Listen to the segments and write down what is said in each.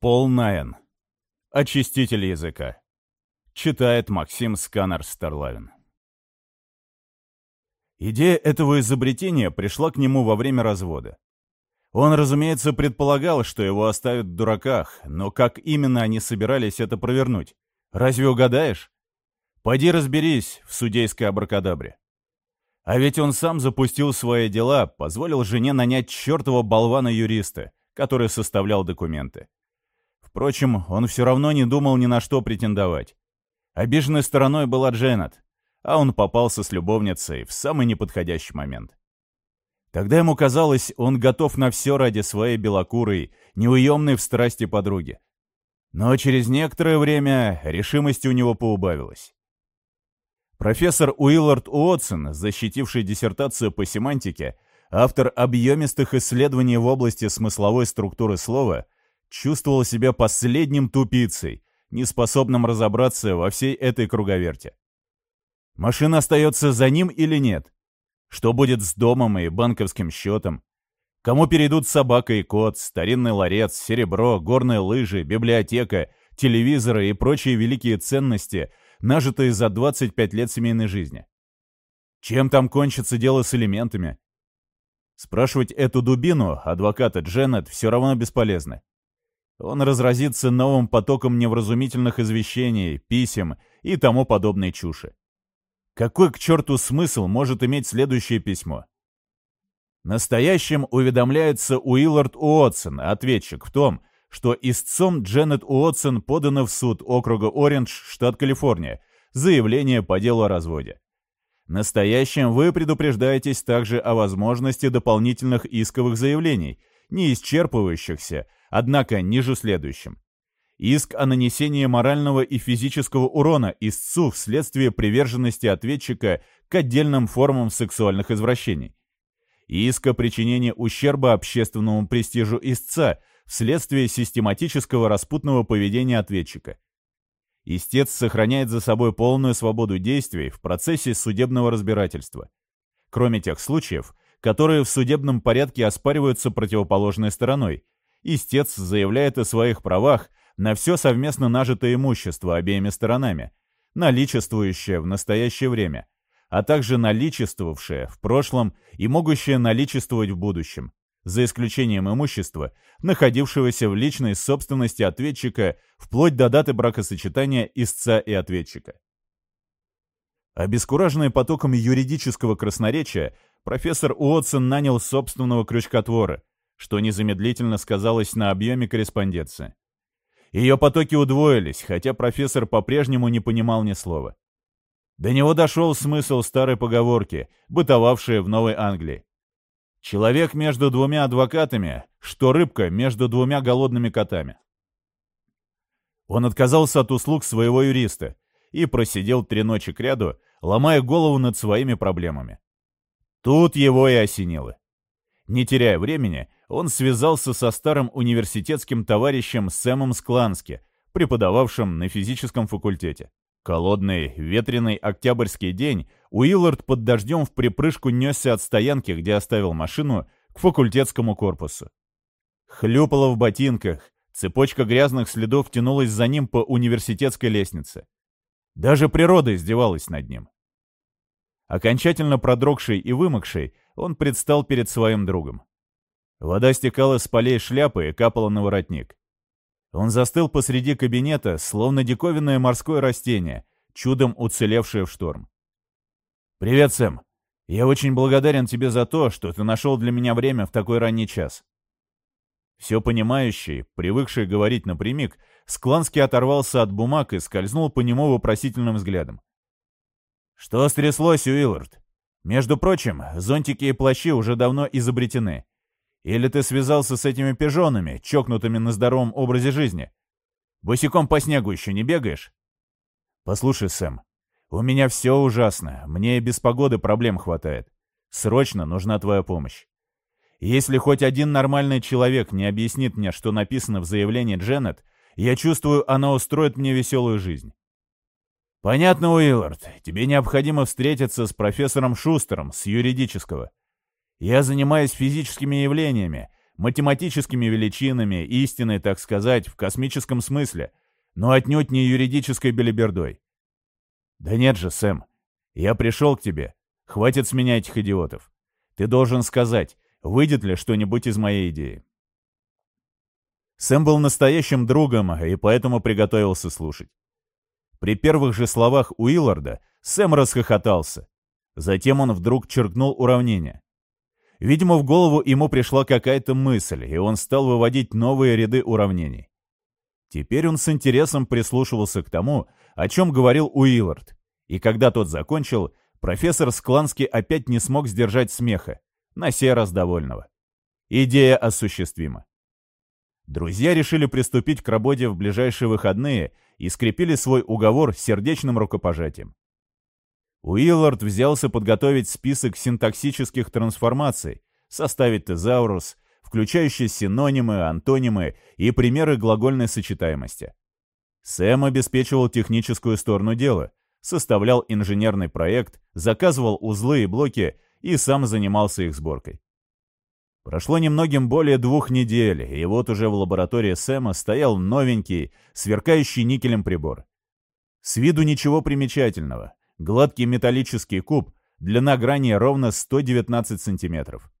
Пол Найен. Очиститель языка. Читает Максим Сканер-Старлавин. Идея этого изобретения пришла к нему во время развода. Он, разумеется, предполагал, что его оставят в дураках, но как именно они собирались это провернуть? Разве угадаешь? Пойди разберись в судейской абракадабре. А ведь он сам запустил свои дела, позволил жене нанять чертова болвана-юриста, который составлял документы. Впрочем, он все равно не думал ни на что претендовать. Обиженной стороной была Дженнет, а он попался с любовницей в самый неподходящий момент. Тогда ему казалось, он готов на все ради своей белокурой, неуемной в страсти подруги. Но через некоторое время решимости у него поубавилось. Профессор Уиллард Уотсон, защитивший диссертацию по семантике, автор объемистых исследований в области смысловой структуры слова, чувствовал себя последним тупицей, неспособным разобраться во всей этой круговерте. Машина остается за ним или нет? Что будет с домом и банковским счетом? Кому перейдут собака и кот, старинный ларец, серебро, горные лыжи, библиотека, телевизоры и прочие великие ценности, нажитые за 25 лет семейной жизни? Чем там кончится дело с элементами? Спрашивать эту дубину, адвоката Дженнет, все равно бесполезно. Он разразится новым потоком невразумительных извещений, писем и тому подобной чуши. Какой к черту смысл может иметь следующее письмо? Настоящим уведомляется Уиллард Уотсон, ответчик, в том, что истцом Дженнет Уотсон подано в суд округа Ориндж, штат Калифорния, заявление по делу о разводе. Настоящим вы предупреждаетесь также о возможности дополнительных исковых заявлений, не исчерпывающихся, однако ниже следующим. Иск о нанесении морального и физического урона истцу вследствие приверженности ответчика к отдельным формам сексуальных извращений. Иск о причинении ущерба общественному престижу истца вследствие систематического распутного поведения ответчика. Истец сохраняет за собой полную свободу действий в процессе судебного разбирательства. Кроме тех случаев, которые в судебном порядке оспариваются противоположной стороной, истец заявляет о своих правах на все совместно нажитое имущество обеими сторонами, наличествующее в настоящее время, а также наличествовавшее в прошлом и могущее наличествовать в будущем, за исключением имущества, находившегося в личной собственности ответчика вплоть до даты бракосочетания истца и ответчика. Обескураженный потоком юридического красноречия, профессор Уотсон нанял собственного крючкотвора, что незамедлительно сказалось на объеме корреспонденции. Ее потоки удвоились, хотя профессор по-прежнему не понимал ни слова. До него дошел смысл старой поговорки, бытовавшей в Новой Англии. Человек между двумя адвокатами, что рыбка между двумя голодными котами. Он отказался от услуг своего юриста и просидел три ночи кряду, ломая голову над своими проблемами. Тут его и осенило. Не теряя времени, он связался со старым университетским товарищем Сэмом Склански, преподававшим на физическом факультете. Холодный, ветреный октябрьский день Уиллард под дождем в припрыжку несся от стоянки, где оставил машину, к факультетскому корпусу. Хлюпало в ботинках, цепочка грязных следов тянулась за ним по университетской лестнице. Даже природа издевалась над ним. Окончательно продрогший и вымокший, он предстал перед своим другом. Вода стекала с полей шляпы и капала на воротник. Он застыл посреди кабинета, словно диковинное морское растение, чудом уцелевшее в шторм. «Привет, Сэм. Я очень благодарен тебе за то, что ты нашел для меня время в такой ранний час». Все понимающий, привыкший говорить напрямик, Скланский оторвался от бумаг и скользнул по нему вопросительным взглядом. «Что стряслось, Уиллард? Между прочим, зонтики и плащи уже давно изобретены. Или ты связался с этими пижонами, чокнутыми на здоровом образе жизни? Босиком по снегу еще не бегаешь? Послушай, Сэм, у меня все ужасно. Мне и без погоды проблем хватает. Срочно нужна твоя помощь. Если хоть один нормальный человек не объяснит мне, что написано в заявлении Дженнет, я чувствую, она устроит мне веселую жизнь. Понятно, Уиллард, тебе необходимо встретиться с профессором Шустером с юридического. Я занимаюсь физическими явлениями. математическими величинами, истиной, так сказать, в космическом смысле, но отнюдь не юридической белибердой. Да нет же, Сэм, я пришел к тебе. Хватит с меня этих идиотов. Ты должен сказать, выйдет ли что-нибудь из моей идеи. Сэм был настоящим другом и поэтому приготовился слушать. При первых же словах Уилларда Сэм расхохотался. Затем он вдруг черкнул уравнение. Видимо, в голову ему пришла какая-то мысль, и он стал выводить новые ряды уравнений. Теперь он с интересом прислушивался к тому, о чем говорил Уиллард, и когда тот закончил, профессор Скланский опять не смог сдержать смеха, на сей раз довольного. Идея осуществима. Друзья решили приступить к работе в ближайшие выходные и скрепили свой уговор сердечным рукопожатием. Уиллард взялся подготовить список синтаксических трансформаций, составить тезаурус, включающий синонимы, антонимы и примеры глагольной сочетаемости. Сэм обеспечивал техническую сторону дела, составлял инженерный проект, заказывал узлы и блоки и сам занимался их сборкой. Прошло немногим более двух недель, и вот уже в лаборатории Сэма стоял новенький, сверкающий никелем прибор. С виду ничего примечательного. Гладкий металлический куб, длина грани ровно 119 сантиметров.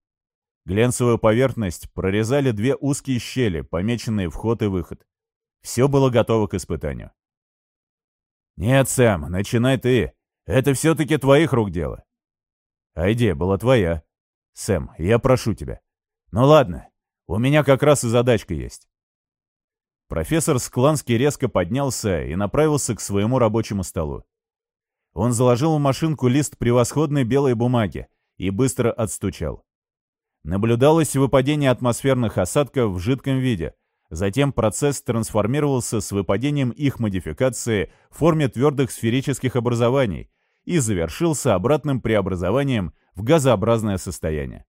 Глянцевую поверхность прорезали две узкие щели, помеченные вход и выход. Все было готово к испытанию. «Нет, Сэм, начинай ты. Это все-таки твоих рук дело». «А идея была твоя. Сэм, я прошу тебя. «Ну ладно, у меня как раз и задачка есть». Профессор Скланский резко поднялся и направился к своему рабочему столу. Он заложил в машинку лист превосходной белой бумаги и быстро отстучал. Наблюдалось выпадение атмосферных осадков в жидком виде. Затем процесс трансформировался с выпадением их модификации в форме твердых сферических образований и завершился обратным преобразованием в газообразное состояние.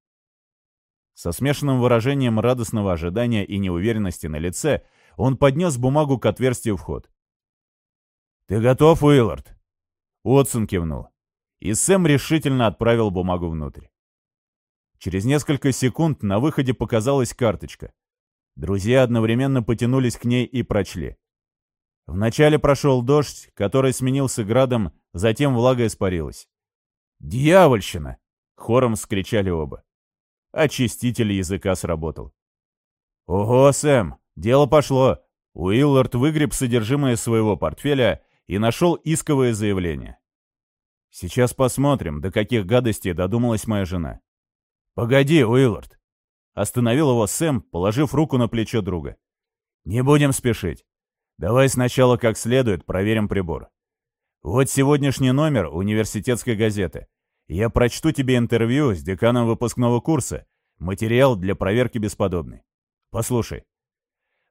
Со смешанным выражением радостного ожидания и неуверенности на лице он поднес бумагу к отверстию вход. «Ты готов, Уиллард?» Уотсон кивнул. И Сэм решительно отправил бумагу внутрь. Через несколько секунд на выходе показалась карточка. Друзья одновременно потянулись к ней и прочли. Вначале прошел дождь, который сменился градом, затем влага испарилась. «Дьявольщина!» — хором вскричали оба. Очиститель языка сработал. «Ого, Сэм, дело пошло!» Уиллард выгреб содержимое своего портфеля и нашел исковое заявление. «Сейчас посмотрим, до каких гадостей додумалась моя жена». «Погоди, Уиллард!» Остановил его Сэм, положив руку на плечо друга. «Не будем спешить. Давай сначала как следует проверим прибор. Вот сегодняшний номер университетской газеты. Я прочту тебе интервью с деканом выпускного курса. Материал для проверки бесподобный. Послушай.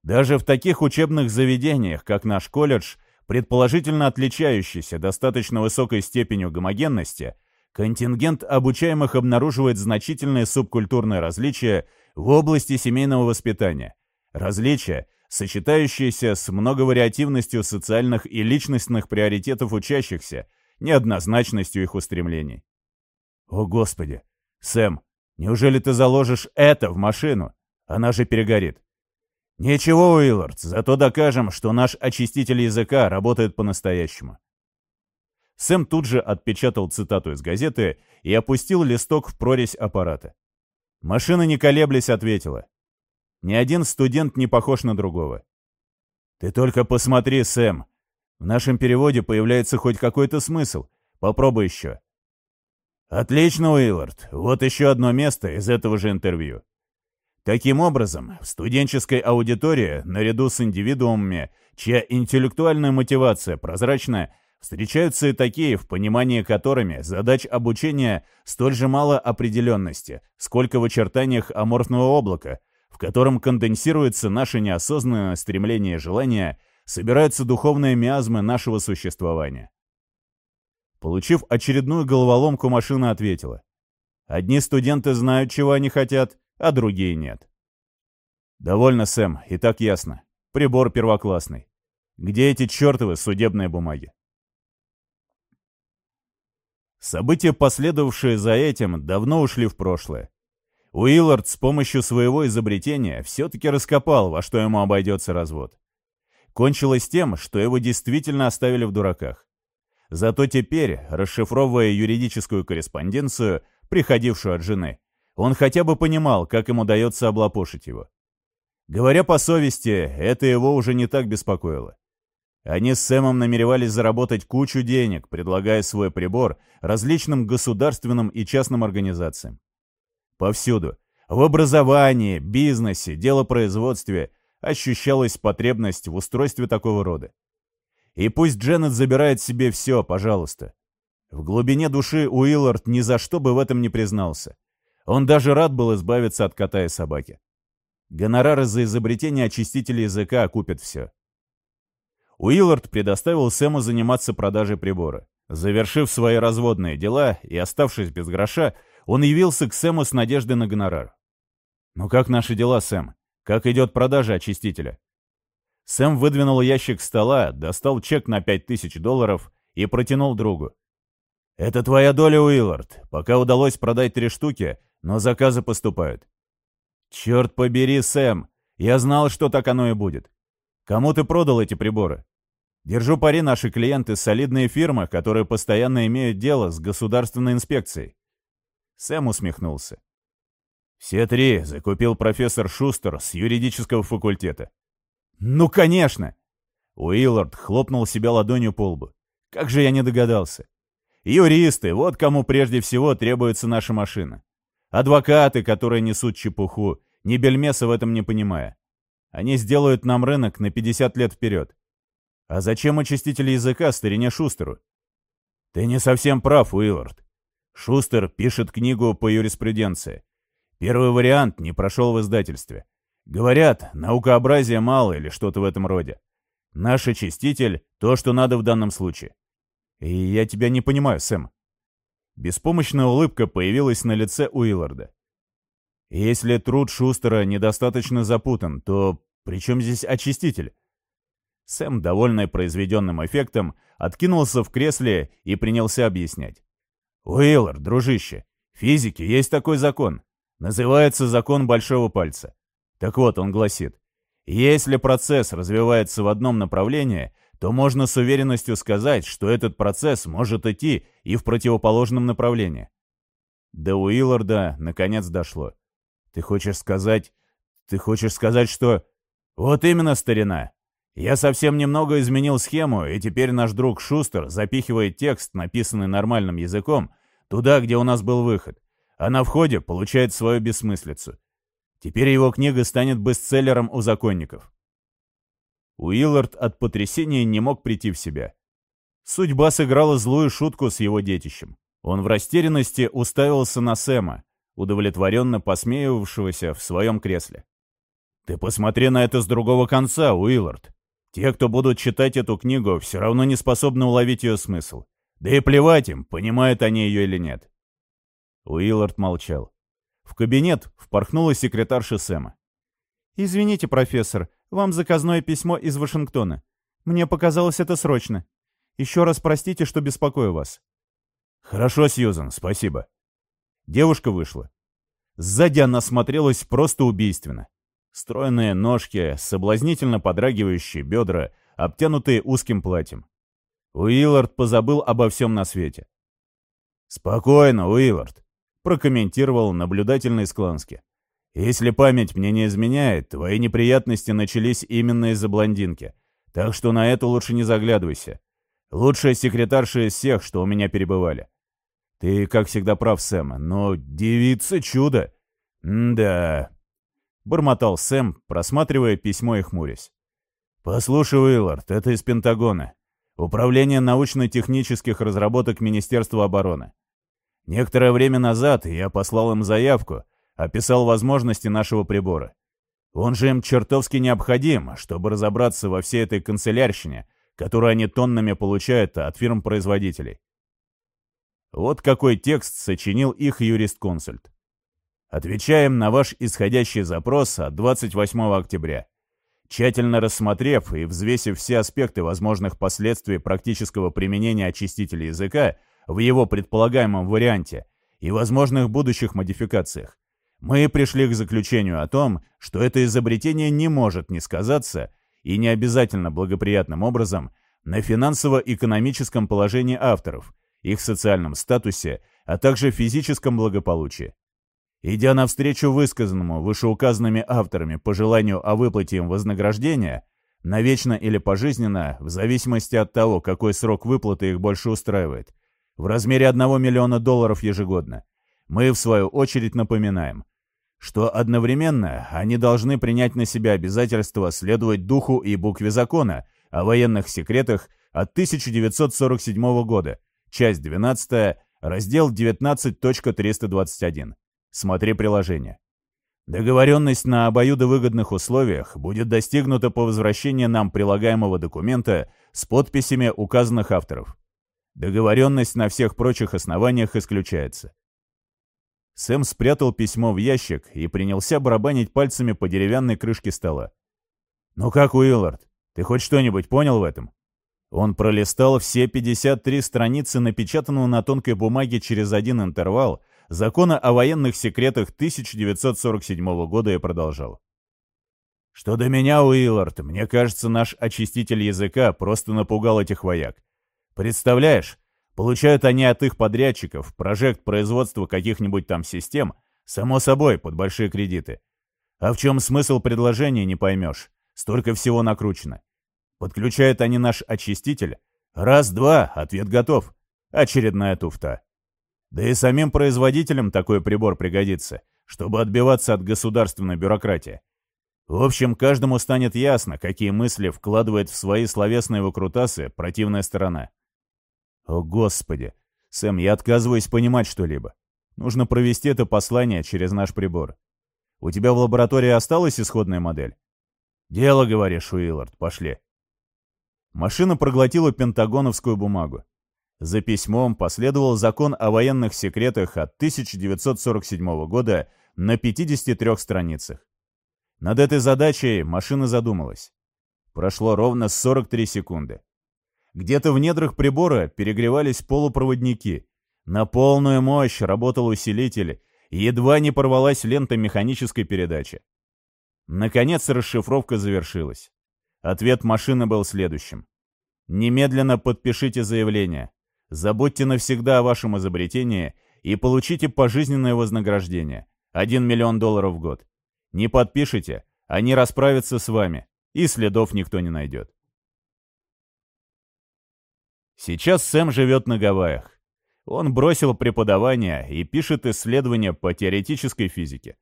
Даже в таких учебных заведениях, как наш колледж, предположительно отличающийся достаточно высокой степенью гомогенности, контингент обучаемых обнаруживает значительные субкультурные различия в области семейного воспитания. Различия, сочетающиеся с многовариативностью социальных и личностных приоритетов учащихся, неоднозначностью их устремлений. «О, Господи! Сэм, неужели ты заложишь это в машину? Она же перегорит». «Ничего, Уиллард, зато докажем, что наш очиститель языка работает по-настоящему». Сэм тут же отпечатал цитату из газеты и опустил листок в прорезь аппарата. Машина, не колеблясь, ответила. Ни один студент не похож на другого. «Ты только посмотри, Сэм. В нашем переводе появляется хоть какой-то смысл. Попробуй еще». Отлично, Уиллард. Вот еще одно место из этого же интервью. Таким образом, в студенческой аудитории, наряду с индивидуумами, чья интеллектуальная мотивация прозрачна, встречаются и такие, в понимании которыми задач обучения столь же мало определенности, сколько в очертаниях аморфного облака, в котором конденсируется наше неосознанное стремление и желание, собираются духовные миазмы нашего существования. Получив очередную головоломку, машина ответила. Одни студенты знают, чего они хотят, а другие нет. Довольно, Сэм, и так ясно. Прибор первоклассный. Где эти чертовы судебные бумаги? События, последовавшие за этим, давно ушли в прошлое. Уиллард с помощью своего изобретения все-таки раскопал, во что ему обойдется развод. Кончилось тем, что его действительно оставили в дураках. Зато теперь, расшифровывая юридическую корреспонденцию, приходившую от жены, он хотя бы понимал, как им удается облапошить его. Говоря по совести, это его уже не так беспокоило. Они с Сэмом намеревались заработать кучу денег, предлагая свой прибор различным государственным и частным организациям. Повсюду, в образовании, бизнесе, делопроизводстве ощущалась потребность в устройстве такого рода. И пусть Дженнет забирает себе все, пожалуйста. В глубине души Уиллард ни за что бы в этом не признался. Он даже рад был избавиться от кота и собаки. Гонорары за изобретение очистителя языка окупят все. Уиллард предоставил Сэму заниматься продажей прибора. Завершив свои разводные дела и оставшись без гроша, он явился к Сэму с надеждой на гонорар. «Ну как наши дела, Сэм? Как идет продажа очистителя?» Сэм выдвинул ящик стола, достал чек на 5000 долларов и протянул другу. «Это твоя доля, Уиллард. Пока удалось продать три штуки, но заказы поступают. «Черт побери, Сэм! Я знал, что так оно и будет. Кому ты продал эти приборы? Держу пари, наши клиенты — солидные фирмы, которые постоянно имеют дело с государственной инспекцией». Сэм усмехнулся. «Все три закупил профессор Шустер с юридического факультета». «Ну, конечно!» Уиллард хлопнул себя ладонью по лбу. «Как же я не догадался!» «Юристы, вот кому прежде всего требуется наша машина. Адвокаты, которые несут чепуху, ни бельмеса в этом не понимая. Они сделают нам рынок на 50 лет вперед. А зачем очистители языка старине Шустеру? Ты не совсем прав, Уиллард. Шустер пишет книгу по юриспруденции. Первый вариант не прошел в издательстве. Говорят, наукообразия мало или что-то в этом роде. Наш очиститель — то, что надо в данном случае. И я тебя не понимаю, Сэм. Беспомощная улыбка появилась на лице Уилларда. «Если труд Шустера недостаточно запутан, то при чем здесь очиститель?» Сэм, довольный произведенным эффектом, откинулся в кресле и принялся объяснять. «Уиллард, дружище, в физике есть такой закон. Называется закон большого пальца. Так вот, он гласит, если процесс развивается в одном направлении, то можно с уверенностью сказать, что этот процесс может идти и в противоположном направлении. До Уилларда наконец дошло. Ты хочешь сказать... Ты хочешь сказать, что... Вот именно, старина. Я совсем немного изменил схему, и теперь наш друг Шустер запихивает текст, написанный нормальным языком, туда, где у нас был выход, а на входе получает свою бессмыслицу. Теперь его книга станет бестселлером у законников. Уиллард от потрясения не мог прийти в себя. Судьба сыграла злую шутку с его детищем. Он в растерянности уставился на Сэма, удовлетворенно посмеивавшегося в своем кресле. «Ты посмотри на это с другого конца, Уиллард. Те, кто будут читать эту книгу, все равно не способны уловить ее смысл. Да и плевать им, понимают они ее или нет». Уиллард молчал. В кабинет впорхнула секретарша Сэма. «Извините, профессор, вам заказное письмо из Вашингтона. Мне показалось это срочно. Еще раз простите, что беспокою вас». «Хорошо, Сьюзан, спасибо». Девушка вышла. Сзади она смотрелась просто убийственно. Стройные ножки, соблазнительно подрагивающие бедра, обтянутые узким платьем. Уиллард позабыл обо всем на свете. «Спокойно, Уиллард», — прокомментировал наблюдательный Склански. Если память мне не изменяет, твои неприятности начались именно из-за блондинки. Так что на это лучше не заглядывайся. Лучшая секретарша из всех, что у меня перебывали. Ты, как всегда, прав, Сэм, но девица чудо. да. Бормотал Сэм, просматривая письмо и хмурясь. Послушай, Уиллард, это из Пентагона. Управление научно-технических разработок Министерства обороны. Некоторое время назад я послал им заявку, описал возможности нашего прибора. Он же им чертовски необходим, чтобы разобраться во всей этой канцелярщине, которую они тоннами получают от фирм-производителей. Вот какой текст сочинил их юрист-консульт. Отвечаем на ваш исходящий запрос от 28 октября. Тщательно рассмотрев и взвесив все аспекты возможных последствий практического применения очистителя языка в его предполагаемом варианте и возможных будущих модификациях, Мы пришли к заключению о том, что это изобретение не может не сказаться, и не обязательно благоприятным образом, на финансово-экономическом положении авторов, их социальном статусе, а также физическом благополучии. Идя навстречу высказанному вышеуказанными авторами пожеланию о выплате им вознаграждения, навечно или пожизненно, в зависимости от того, какой срок выплаты их больше устраивает, в размере 1 миллиона долларов ежегодно, мы, в свою очередь, напоминаем, что одновременно они должны принять на себя обязательство следовать духу и букве закона о военных секретах от 1947 года, часть 12, раздел 19.321. Смотри приложение. Договоренность на обоюдовыгодных условиях будет достигнута по возвращении нам прилагаемого документа с подписями указанных авторов. Договоренность на всех прочих основаниях исключается. Сэм спрятал письмо в ящик и принялся барабанить пальцами по деревянной крышке стола. «Ну как, Уиллард, ты хоть что-нибудь понял в этом?» Он пролистал все 53 страницы, напечатанного на тонкой бумаге через один интервал, закона о военных секретах 1947 года и продолжал. «Что до меня, Уиллард, мне кажется, наш очиститель языка просто напугал этих вояк. Представляешь, Получают они от их подрядчиков прожект производства каких-нибудь там систем, само собой, под большие кредиты. А в чем смысл предложения, не поймешь. Столько всего накручено. Подключают они наш очиститель. Раз-два, ответ готов. Очередная туфта. Да и самим производителям такой прибор пригодится, чтобы отбиваться от государственной бюрократии. В общем, каждому станет ясно, какие мысли вкладывает в свои словесные выкрутасы противная сторона. О, Господи! Сэм, я отказываюсь понимать что-либо. Нужно провести это послание через наш прибор. У тебя в лаборатории осталась исходная модель? Дело, говоришь, Уиллард, пошли. Машина проглотила пентагоновскую бумагу. За письмом последовал закон о военных секретах от 1947 года на 53 страницах. Над этой задачей машина задумалась. Прошло ровно 43 секунды. Где-то в недрах прибора перегревались полупроводники. На полную мощь работал усилитель, едва не порвалась лента механической передачи. Наконец расшифровка завершилась. Ответ машины был следующим. Немедленно подпишите заявление. Забудьте навсегда о вашем изобретении и получите пожизненное вознаграждение. 1 миллион долларов в год. Не подпишите, они расправятся с вами, и следов никто не найдет. Сейчас Сэм живет на Гавайях. Он бросил преподавание и пишет исследования по теоретической физике.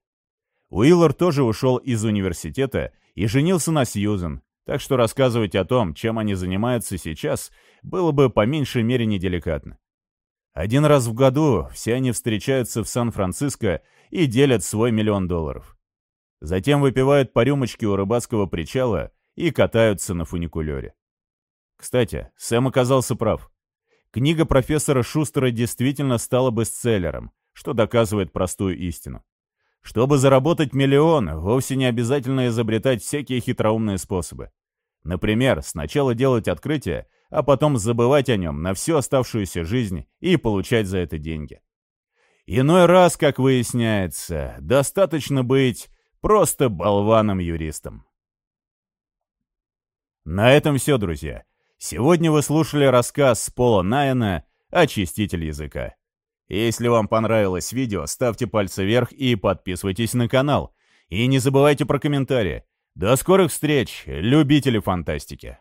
Уиллар тоже ушел из университета и женился на Сьюзен, так что рассказывать о том, чем они занимаются сейчас, было бы по меньшей мере неделикатно. Один раз в году все они встречаются в Сан-Франциско и делят свой миллион долларов. Затем выпивают по рюмочке у рыбацкого причала и катаются на фуникулере. Кстати, Сэм оказался прав. Книга профессора Шустера действительно стала бестселлером, что доказывает простую истину. Чтобы заработать миллион, вовсе не обязательно изобретать всякие хитроумные способы. Например, сначала делать открытие, а потом забывать о нем на всю оставшуюся жизнь и получать за это деньги. Иной раз, как выясняется, достаточно быть просто болваном-юристом. На этом все, друзья. Сегодня вы слушали рассказ Пола Найена «Очиститель языка». Если вам понравилось видео, ставьте пальцы вверх и подписывайтесь на канал. И не забывайте про комментарии. До скорых встреч, любители фантастики!